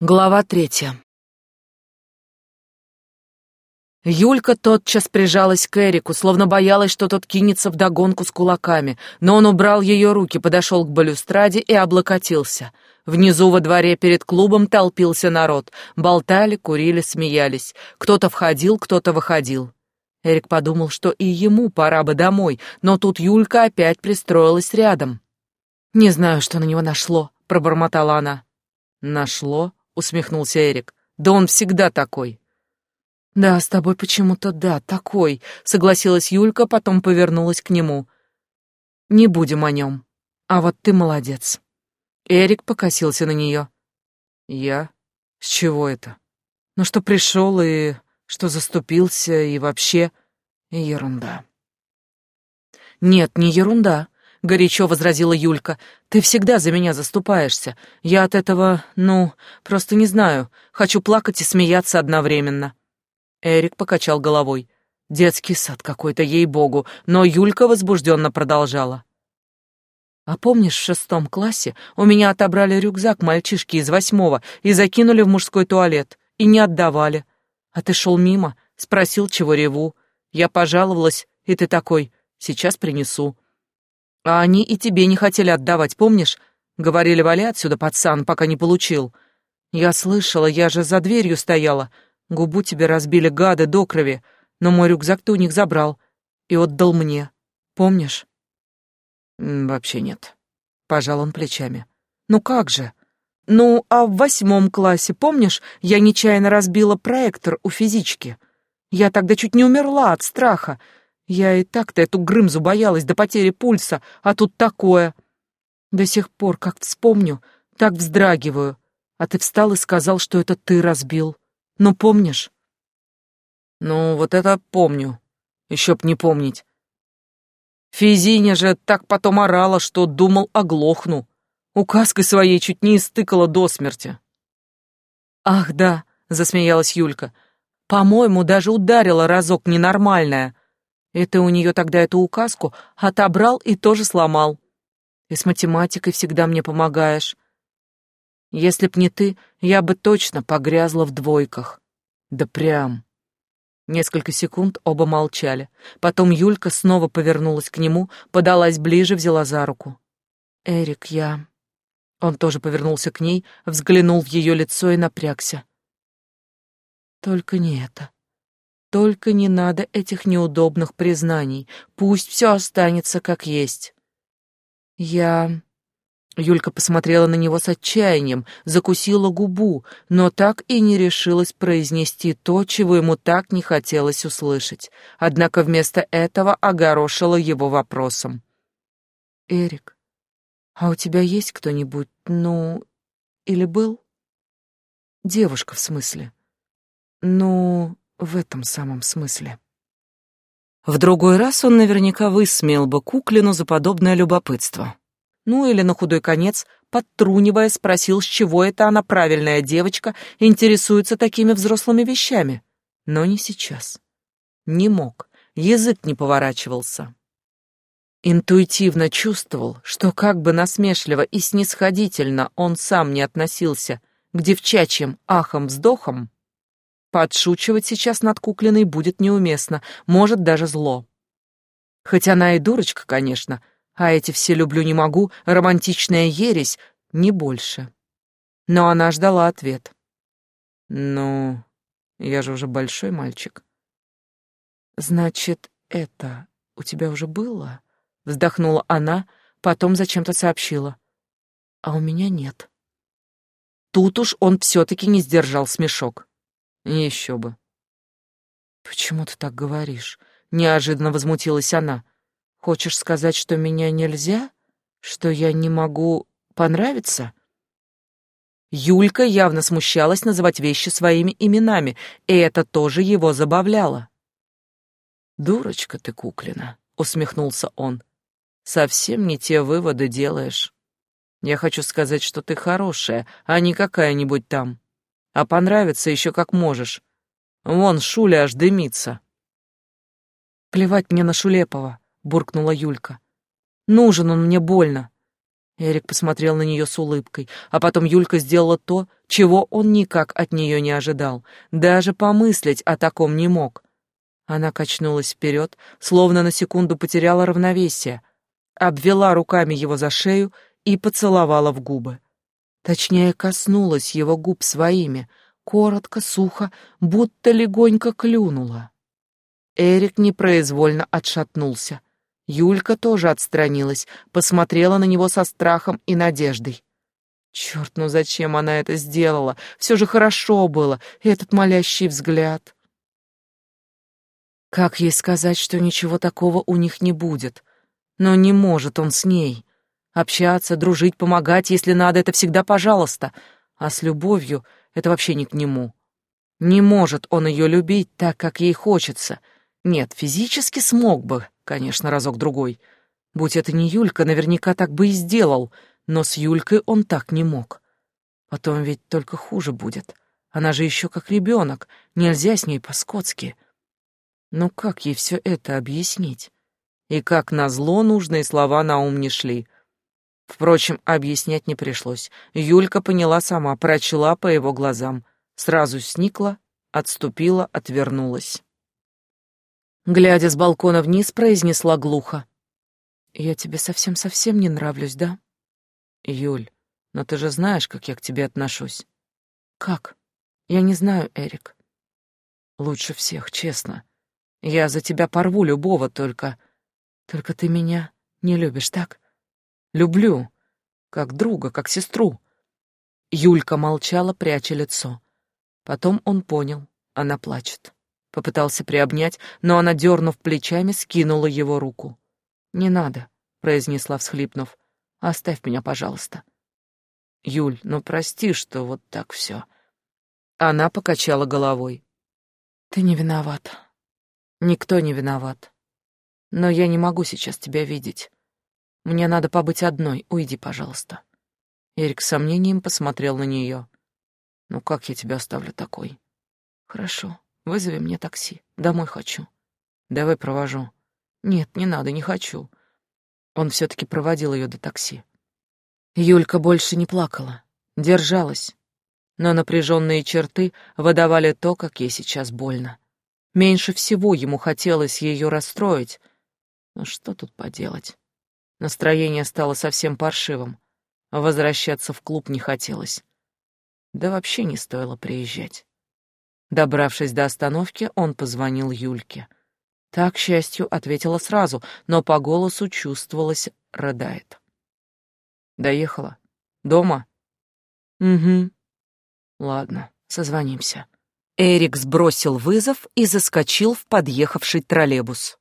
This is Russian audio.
Глава третья. Юлька тотчас прижалась к Эрику, словно боялась, что тот кинется вдогонку с кулаками, но он убрал ее руки, подошел к балюстраде и облокотился. Внизу во дворе перед клубом толпился народ. Болтали, курили, смеялись. Кто-то входил, кто-то выходил. Эрик подумал, что и ему пора бы домой, но тут Юлька опять пристроилась рядом. «Не знаю, что на него нашло», — пробормотала она. «Нашло?» Усмехнулся Эрик. Да он всегда такой. Да, с тобой почему-то да, такой, согласилась Юлька, потом повернулась к нему. Не будем о нем. А вот ты молодец. Эрик покосился на нее. Я? С чего это? Ну что пришел и что заступился и вообще ерунда. Нет, не ерунда. — горячо возразила Юлька. «Ты всегда за меня заступаешься. Я от этого, ну, просто не знаю. Хочу плакать и смеяться одновременно». Эрик покачал головой. Детский сад какой-то, ей-богу, но Юлька возбужденно продолжала. «А помнишь, в шестом классе у меня отобрали рюкзак мальчишки из восьмого и закинули в мужской туалет, и не отдавали. А ты шел мимо, спросил, чего реву. Я пожаловалась, и ты такой, сейчас принесу. А они и тебе не хотели отдавать, помнишь? Говорили, вали отсюда, пацан, пока не получил. Я слышала, я же за дверью стояла. Губу тебе разбили гады до крови, но мой рюкзак ты у них забрал и отдал мне. Помнишь? Вообще нет. Пожал он плечами. Ну как же? Ну, а в восьмом классе, помнишь, я нечаянно разбила проектор у физички? Я тогда чуть не умерла от страха. Я и так-то эту Грымзу боялась до потери пульса, а тут такое. До сих пор, как вспомню, так вздрагиваю. А ты встал и сказал, что это ты разбил. Ну, помнишь? Ну, вот это помню. Еще б не помнить. Физиня же так потом орала, что думал, оглохну. Указкой своей чуть не истыкала до смерти. «Ах, да», — засмеялась Юлька. «По-моему, даже ударила разок ненормальная. Это у нее тогда эту указку отобрал и тоже сломал. И с математикой всегда мне помогаешь. Если б не ты, я бы точно погрязла в двойках. Да прям. Несколько секунд оба молчали. Потом Юлька снова повернулась к нему, подалась ближе, взяла за руку. «Эрик, я...» Он тоже повернулся к ней, взглянул в ее лицо и напрягся. «Только не это. Только не надо этих неудобных признаний. Пусть все останется как есть. Я... Юлька посмотрела на него с отчаянием, закусила губу, но так и не решилась произнести то, чего ему так не хотелось услышать. Однако вместо этого огорошила его вопросом. «Эрик, а у тебя есть кто-нибудь, ну, или был?» «Девушка, в смысле?» «Ну, в этом самом смысле. В другой раз он наверняка высмеял бы Куклину за подобное любопытство. Ну или на худой конец, подтрунивая, спросил, с чего это она, правильная девочка, интересуется такими взрослыми вещами. Но не сейчас. Не мог, язык не поворачивался. Интуитивно чувствовал, что как бы насмешливо и снисходительно он сам не относился к девчачьим ахам-вздохам, Подшучивать сейчас над куклиной будет неуместно, может даже зло. Хоть она и дурочка, конечно, а эти все люблю не могу, романтичная ересь, не больше. Но она ждала ответ. Ну, я же уже большой мальчик. Значит, это у тебя уже было? Вздохнула она, потом зачем-то сообщила. А у меня нет. Тут уж он все-таки не сдержал смешок. Еще бы. Почему ты так говоришь? Неожиданно возмутилась она. Хочешь сказать, что меня нельзя? Что я не могу понравиться? Юлька явно смущалась называть вещи своими именами, и это тоже его забавляло. «Дурочка ты, Куклина», — усмехнулся он. «Совсем не те выводы делаешь. Я хочу сказать, что ты хорошая, а не какая-нибудь там а понравится еще как можешь. Вон Шуля аж дымится. Плевать мне на Шулепова, буркнула Юлька. Нужен он мне больно. Эрик посмотрел на нее с улыбкой, а потом Юлька сделала то, чего он никак от нее не ожидал. Даже помыслить о таком не мог. Она качнулась вперед, словно на секунду потеряла равновесие, обвела руками его за шею и поцеловала в губы. Точнее, коснулась его губ своими, коротко, сухо, будто легонько клюнула. Эрик непроизвольно отшатнулся. Юлька тоже отстранилась, посмотрела на него со страхом и надеждой. Черт, ну зачем она это сделала? Все же хорошо было, этот молящий взгляд. Как ей сказать, что ничего такого у них не будет? Но не может он с ней. Общаться, дружить, помогать, если надо, это всегда пожалуйста. А с любовью это вообще не к нему. Не может он ее любить так, как ей хочется. Нет, физически смог бы, Конечно, разок-другой. Будь это не Юлька, наверняка так бы и сделал, но с Юлькой он так не мог. Потом ведь только хуже будет. Она же еще как ребенок, нельзя с ней по-скотски. Но как ей все это объяснить? И как назло нужные слова на ум не шли. Впрочем, объяснять не пришлось. Юлька поняла сама, прочла по его глазам. Сразу сникла, отступила, отвернулась глядя с балкона вниз, произнесла глухо. «Я тебе совсем-совсем не нравлюсь, да?» «Юль, но ты же знаешь, как я к тебе отношусь». «Как? Я не знаю, Эрик». «Лучше всех, честно. Я за тебя порву любого, только... Только ты меня не любишь, так?» «Люблю. Как друга, как сестру». Юлька молчала, пряча лицо. Потом он понял, она плачет. Попытался приобнять, но она, дернув плечами, скинула его руку. «Не надо», — произнесла, всхлипнув. «Оставь меня, пожалуйста». «Юль, ну прости, что вот так все». Она покачала головой. «Ты не виноват. Никто не виноват. Но я не могу сейчас тебя видеть. Мне надо побыть одной. Уйди, пожалуйста». Эрик с сомнением посмотрел на нее. «Ну как я тебя оставлю такой?» «Хорошо. Вызови мне такси. Домой хочу. Давай провожу. Нет, не надо, не хочу. Он все-таки проводил ее до такси. Юлька больше не плакала, держалась, но напряженные черты выдавали то, как ей сейчас больно. Меньше всего ему хотелось ее расстроить. Но что тут поделать? Настроение стало совсем паршивым. Возвращаться в клуб не хотелось. Да вообще не стоило приезжать. Добравшись до остановки, он позвонил Юльке. Так, к счастью, ответила сразу, но по голосу чувствовалось, рыдает. «Доехала? Дома?» «Угу». «Ладно, созвонимся». Эрик сбросил вызов и заскочил в подъехавший троллейбус.